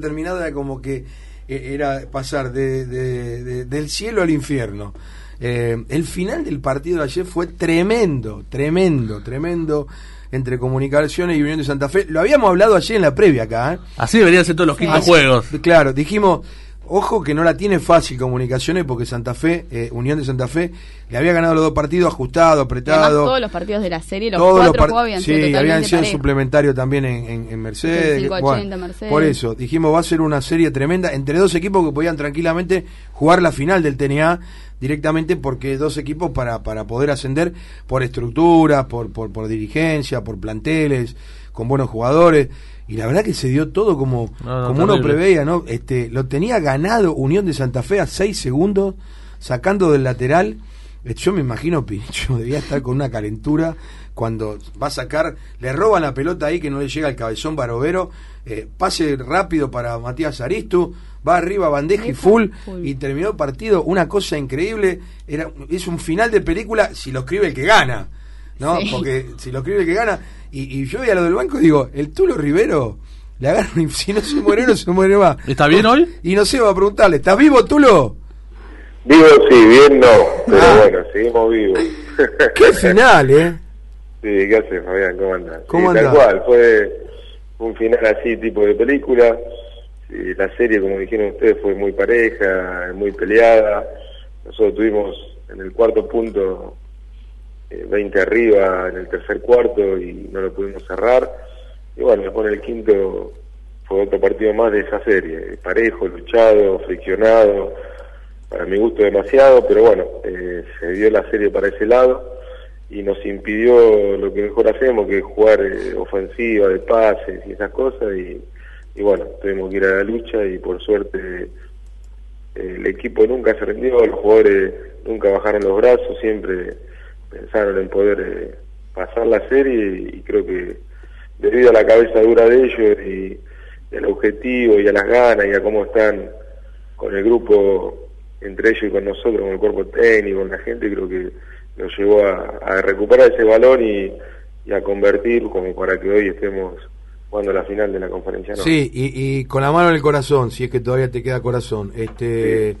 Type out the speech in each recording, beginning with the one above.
determinado era como que eh, era pasar de, de- de- del cielo al infierno. Eh, el final del partido de ayer fue tremendo, tremendo, tremendo entre Comunicaciones y Unión de Santa Fe. Lo habíamos hablado ayer en la previa acá. ¿eh? Así deberían ser todos los quintos juegos. Claro, dijimos, ojo que no la tiene fácil Comunicaciones porque Santa Fe, eh, Unión de Santa Fe, le había ganado los dos partidos ajustado, apretado. además todos los partidos de la serie, los Todos cuatro juegos habían sí, sido totalmente habían sido parejos. suplementario también en, en- en Mercedes. 85-80 Mercedes. Por eso, dijimos va a ser una serie tremenda entre dos equipos que podían tranquilamente jugar la final del TNA directamente porque dos equipos para, para poder ascender por estructura, por, por, por dirigencia, por planteles, con buenos jugadores. Y la verdad que se dio todo como, No, no, como uno preveía, ¿no? Este, lo tenía ganado Unión de Santa Fe a seis segundos, sacando del lateral. Eh, Yo me imagino Pincho debía estar con una calentura cuando va a sacar, le roban la pelota ahí que no le llega al cabezón Barovero, eh, pase rápido para Matías Aristu, va arriba bandeja y full. y terminó el partido, una cosa increíble, era es un final de película si lo escribe el que gana, ¿no? Sí. Porque si lo escribe el que gana, y, y yo veía lo del banco y digo, el Tulo Rivero le agarran y si no se muere no se muere más. ¿Está bien hoy? Y no sé, va a preguntarle, ¿estás vivo Tulo? Vivo sí, bien no, pero Ah. bueno, seguimos vivos. Qué final, ¿eh? sí, ¿qué haces, Fabián? ¿Cómo andás? ¿Cómo Sí, andás? Tal cual, fue un final así, tipo de película. Sí, la serie, como dijeron ustedes, fue muy pareja, muy peleada. Nosotros tuvimos en el cuarto punto 20 arriba en el tercer cuarto y no lo pudimos cerrar. Y bueno, después en el quinto fue otro partido más de esa serie, parejo, luchado, friccionado, para mi gusto demasiado, pero bueno, eh, se dio la serie para ese lado y nos impidió lo que mejor hacemos, que es jugar eh, ofensiva, de pases y esas cosas, y, y bueno, tuvimos que ir a la lucha y por suerte eh, el equipo nunca se rindió, los jugadores nunca bajaron los brazos, siempre pensaron en poder eh, pasar la serie y, creo que debido a la cabeza dura de ellos y, y al objetivo y a las ganas y a cómo están con el grupo entre ellos y con nosotros, con el cuerpo técnico, con la gente, creo que nos llevó a, a recuperar ese balón y, y a convertir como para que hoy estemos jugando la final de la conferencia. ¿no? Sí, y, y con la mano en el corazón, si es que todavía te queda corazón, este,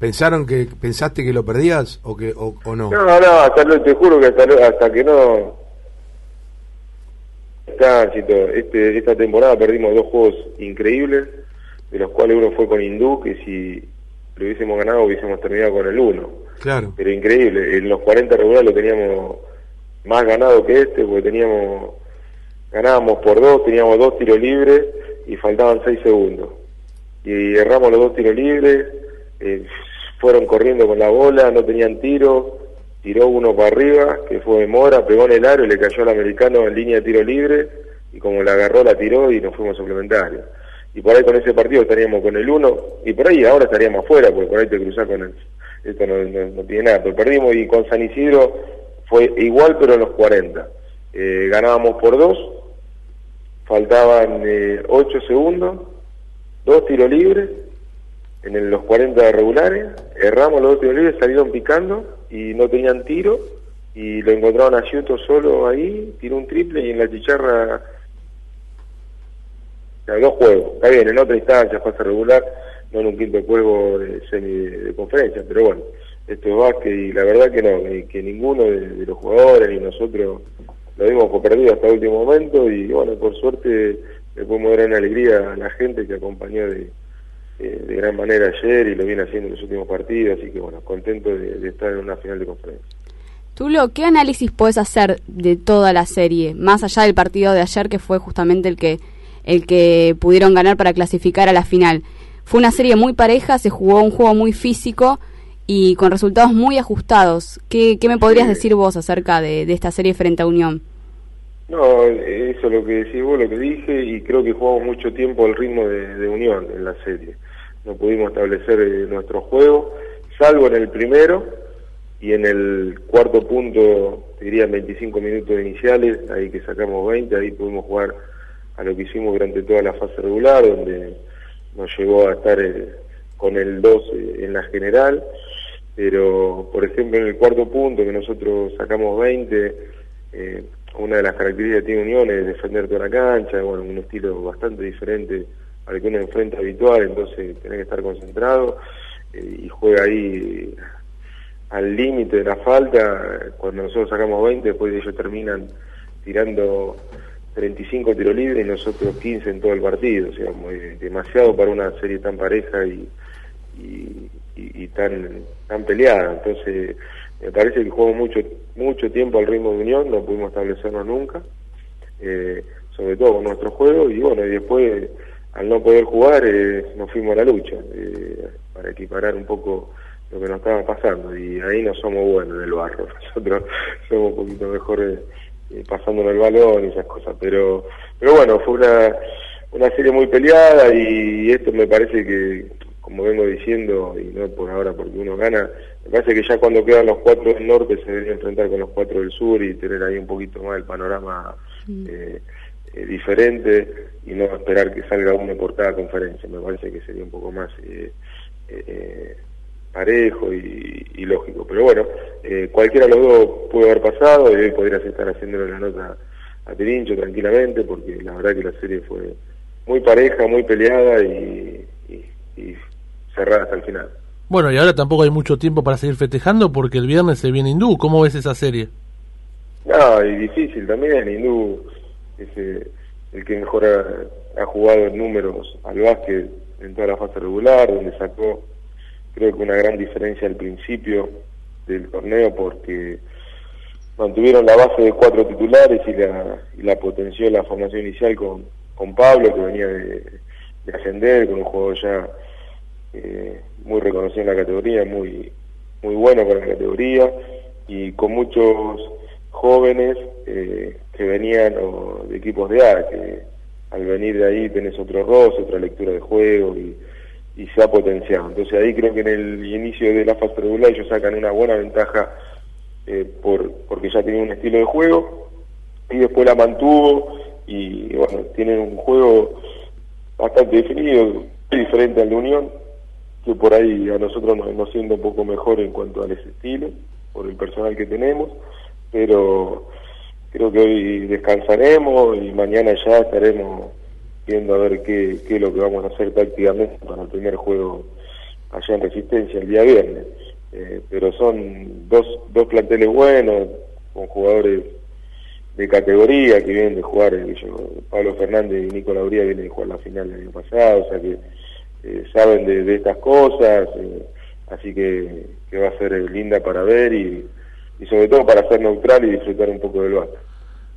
¿pensaron que, pensaste que lo perdías o que o, o no? No, no, hasta lo- te juro que hasta, lo- hasta que no este, esta temporada perdimos dos juegos increíbles, de los cuales uno fue con Hindú, que si lo hubiésemos ganado hubiésemos terminado con el uno. Claro. Pero increíble, en los 40 regulares lo teníamos más ganado que este, porque teníamos, ganábamos por dos, teníamos dos tiros libres y faltaban seis segundos. Y erramos los dos tiros libres, eh, fueron corriendo con la bola, no tenían tiro, tiró uno para arriba, que fue de Mora, pegó en el aro y le cayó al americano en línea de tiro libre, y como la agarró, la tiró y nos fuimos suplementarios. Y por ahí con ese partido estaríamos con el uno, y por ahí ahora estaríamos afuera, porque por ahí te cruzás con el... Esto no tiene nada, pero perdimos y con San Isidro fue igual, pero en los 40. Eh, ganábamos por dos, faltaban eh, 8 segundos, dos tiros libres en los 40 regulares, erramos los dos tiros libres, salieron picando y no tenían tiro y lo encontraron a Giotto solo ahí, tiró un triple y en la chicharra o sea, dos juegos, está bien, en otra instancia, fase regular, no en un quinto juego de semi de, conferencia, pero bueno, esto es básquet y la verdad que no, que, que ninguno de, los jugadores ni nosotros lo dimos por perdido hasta el último momento y bueno, por suerte le podemos dar una alegría a la gente que acompañó de, eh, de gran manera ayer y lo viene haciendo en los últimos partidos, así que bueno, contento de, de estar en una final de conferencia. Tulo, ¿qué análisis puedes hacer de toda la serie, más allá del partido de ayer que fue justamente el que el que pudieron ganar para clasificar a la final? Fue una serie muy pareja, se jugó un juego muy físico y con resultados muy ajustados. ¿Qué, qué me podrías Sí. decir vos acerca de, de esta serie frente a Unión? No, eso es lo que decís vos, lo que dije, y creo que jugamos mucho tiempo al ritmo de, de Unión en la serie. No pudimos establecer eh, nuestro juego, salvo en el primero y en el cuarto punto, diría en 25 minutos iniciales, ahí que sacamos 20, ahí pudimos jugar a lo que hicimos durante toda la fase regular, donde nos llegó a estar eh, con el 2 eh, en la general, pero por ejemplo en el cuarto punto que nosotros sacamos 20, eh, una de las características tiene Unión es defender toda la cancha, bueno, un estilo bastante diferente al que uno enfrenta habitual, entonces tenés que estar concentrado y juega ahí al límite de la falta, cuando nosotros sacamos 20, después ellos terminan tirando 35 tiros libres y nosotros 15 en todo el partido, o sea, muy, demasiado para una serie tan pareja y, y, tan tan peleada. Entonces, me parece que jugamos mucho mucho tiempo al ritmo de Unión, no pudimos establecernos nunca, eh, sobre todo con nuestro juego, y bueno, y después, al no poder jugar, eh, nos fuimos a la lucha, eh, para equiparar un poco lo que nos estaba pasando, y ahí no somos buenos en el barro, nosotros somos un poquito mejores eh, pasándonos el balón y esas cosas, pero, pero bueno, fue una, una serie muy peleada y esto me parece que, como vengo diciendo, y no por ahora porque uno gana, me parece que ya cuando quedan los cuatro del norte se debería enfrentar con los cuatro del sur y tener ahí un poquito más el panorama mm. eh, eh, diferente y no esperar que salga uno por cada conferencia. Me parece que sería un poco más eh, eh parejo y, lógico. Pero bueno, cualquiera de los dos puede haber pasado y hoy podrías estar haciéndole la nota a Tirincho tranquilamente porque la verdad que la serie fue muy pareja, muy peleada y, y cerrada hasta el final. Bueno, y ahora tampoco hay mucho tiempo para seguir festejando porque el viernes se viene Hindú. ¿Cómo ves esa serie? No, y difícil también. Hindú es eh, el que mejor ha, jugado en números al básquet en toda la fase regular, donde sacó creo que una gran diferencia al principio del torneo porque mantuvieron la base de cuatro titulares y la, y la potenció la formación inicial con, con Pablo, que venía de, de ascender, con un juego ya eh, muy reconocido en la categoría, muy, muy bueno con la categoría y con muchos jóvenes eh, que venían de equipos de A, que al venir de ahí tenés otro roce, otra lectura de juego y, se ha potenciado. Entonces ahí creo que en el inicio de la fase regular ellos sacan una buena ventaja eh, por, porque ya tenían un estilo de juego y después la mantuvo y bueno, tienen un juego bastante definido, diferente al de Unión, que por ahí a nosotros nos hemos siendo un poco mejor en cuanto al estilo, por el personal que tenemos, pero creo que hoy descansaremos y mañana ya estaremos viendo a ver qué, qué es lo que vamos a hacer tácticamente para el primer juego allá en Resistencia el día viernes. Eh, pero son dos, dos planteles buenos, con jugadores de categoría que vienen de jugar, eh, Pablo Fernández y Nico Lauría vienen de jugar la final del año pasado, o sea que eh, saben de, estas cosas, eh, así que, que, va a ser linda para ver y, y, sobre todo para ser neutral y disfrutar un poco del básquet.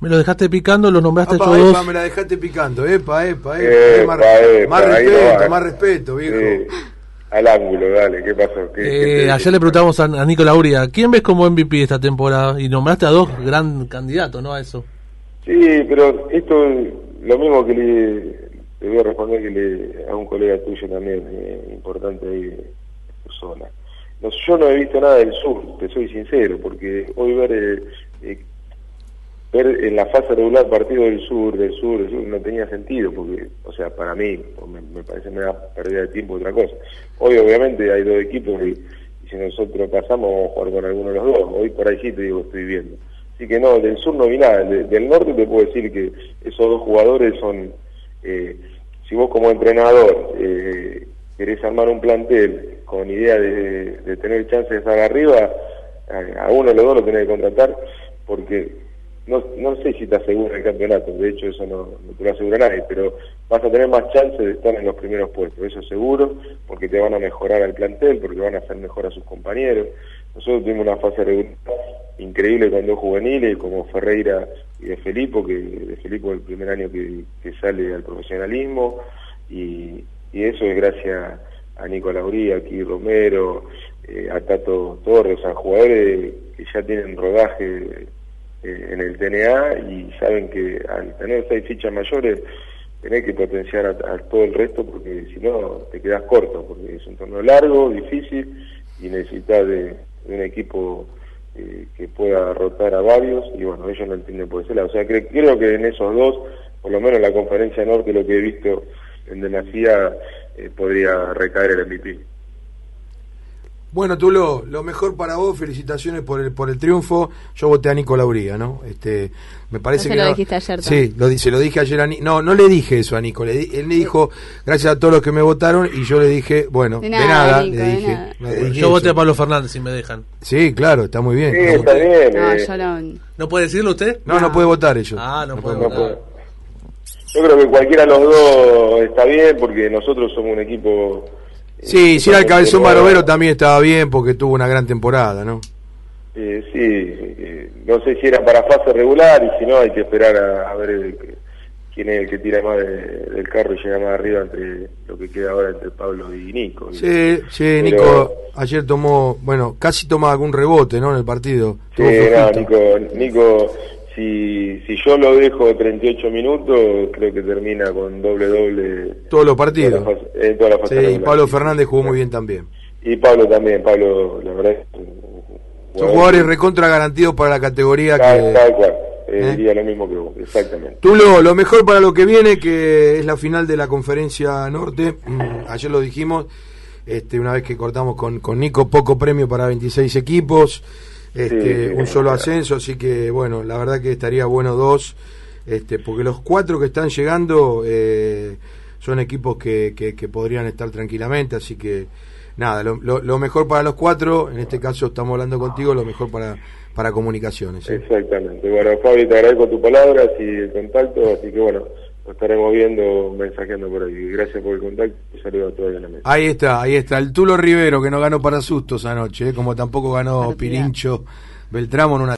Me lo dejaste picando, lo nombraste epa, epa, me la dejaste picando, epa, epa, epa, más, respeto, más respeto, viejo. al ángulo, dale, ¿qué pasó? ¿Qué, ayer le preguntamos a, a Nico Lauria, ¿quién ves como MVP esta temporada? Y nombraste a dos gran candidatos, ¿no? A eso. Sí, pero esto lo mismo que le, te voy a responder que le, a un colega tuyo también, eh, importante ahí, persona. Yo no he visto nada del sur, te soy sincero, porque hoy ver eh, eh, ver en la fase regular partido del sur, del sur, del sur, no tenía sentido, porque, o sea, para mí, me, me parece me da pérdida de tiempo otra cosa. Hoy obviamente hay dos equipos y, si nosotros pasamos vamos a jugar con alguno de los dos, hoy por ahí sí te digo, estoy viendo. Así que no, del sur no vi nada, del norte te puedo decir que esos dos jugadores son... Eh, si vos como entrenador eh, querés armar un plantel con idea de, tener chance de estar arriba, a, uno de los dos lo tenés que contratar porque no, no sé si te asegura el campeonato, de hecho eso no, te lo asegura nadie, pero vas a tener más chance de estar en los primeros puestos, eso seguro, porque te van a mejorar al plantel, porque van a hacer mejor a sus compañeros. Nosotros tuvimos una fase regular increíble con dos juveniles como Ferreira y de Felipe, que de Felipe el primer año que, sale al profesionalismo y, eso es gracias a Nico Lauría, aquí Romero, eh, a Tato Torres, a jugadores que ya tienen rodaje eh, en el TNA y saben que al tener seis fichas mayores tenés que potenciar a, todo el resto porque si no te quedas corto, porque es un torneo largo, difícil y necesitas de un equipo eh, que pueda rotar a varios y bueno, ellos no entienden por ese lado. O sea, creo que en esos dos, por lo menos en la conferencia norte, lo que he visto en Demasiada, eh, podría recaer el MVP. Bueno, Tulo, lo mejor para vos, felicitaciones por el por el triunfo. Yo voté a Nico Lauría, ¿no? Este, me parece No se que lo no- dijiste ayer Sí, lo, se lo dije ayer a Nico. No, no le dije eso a Nico. Le di- él me dijo, gracias a todos los que me votaron, y yo le dije, bueno, De de nada, Nico, le dije. nada. le dije Yo voté a Pablo Fernández si me dejan. Sí, claro, está muy bien. Sí, No, está bien. No, eh, yo no. ¿No puede decirlo usted? no, no puede votar ellos. Ah, no puede puede no votar. puedo. Yo creo que cualquiera de los dos está bien porque nosotros somos un equipo. eh, Sí, si era el cabezón. Barovero también estaba bien porque tuvo una gran temporada, ¿no? Eh, sí, eh, no sé si era para fase regular y si no hay que esperar a, a ver el quién es el que tira más de- del carro y llega más arriba entre lo que queda ahora entre Pablo y Nico. Sí, sí, Pero- Nico ayer tomó, bueno, casi tomó algún rebote, ¿no? En el partido. Sí, no. Nico, Nico si, si yo lo dejo 38 minutos, creo que termina con doble-doble. Todos los partidos. Toda la en toda la fase Sí, y. Pablo Fernández jugó muy bien también. Y Pablo también, Pablo, la verdad. Son jugadores recontra garantidos para la categoría Tal, que... tal cual, eh, ¿Eh? diría lo mismo que vos, exactamente. Tulo, lo mejor para lo que viene, que es la final de la conferencia norte. Mm, Ayer lo dijimos, este, una vez que cortamos con, con Nico, poco premio para 26 equipos, este, Sí, un solo claro. ascenso, así que bueno, la verdad que estaría bueno dos, este, porque los cuatro que están llegando eh, son equipos que, que, que podrían estar tranquilamente, así que nada, lo, lo- lo mejor para los cuatro, en este caso estamos hablando contigo, lo mejor para, para comunicaciones. ¿sí? Exactamente. Bueno, Fabi, te agradezco tus palabras y el contacto, así que bueno, nos estaremos viendo, mensajeando por ahí. Gracias por el contacto y saludos a todos en la mesa. Ahí está, ahí está. El Tulo Rivero que no ganó para sustos anoche, ¿eh? como tampoco ganó. Pirincho Beltramo en una